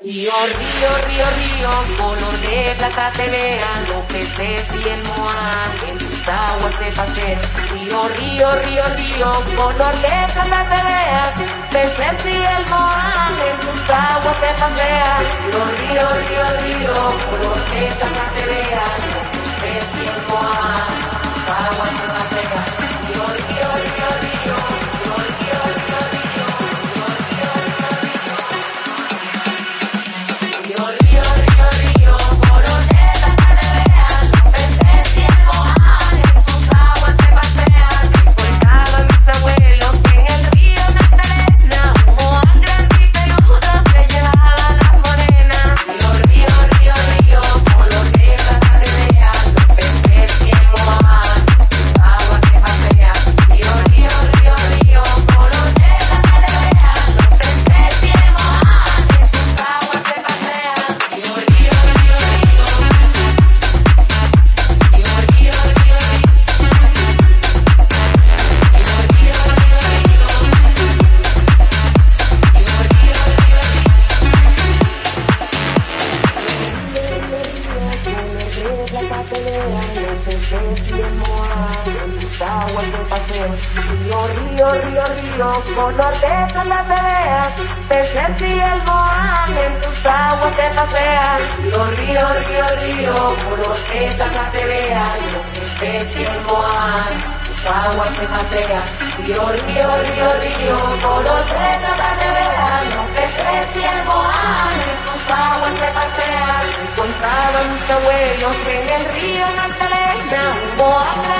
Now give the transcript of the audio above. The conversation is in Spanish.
Río, río, río, río, color de plata te vean los peces y el moán en tus aguas se pasean. Río, río, río, río, color de plata te vean, peces y el moán en tus aguas. Río, río, río, río, Río, río, río, río, color de plata te vean, peces y el moán en tus aguas te pasean. Río, río, río, río, color de plata te vean, peces y el moán en tus aguas te pasean. Río, río, río, río, color de te vean, los peces y el moán en tus aguas se pasean. Encontraban mis abuelos en el río Magdalena un moán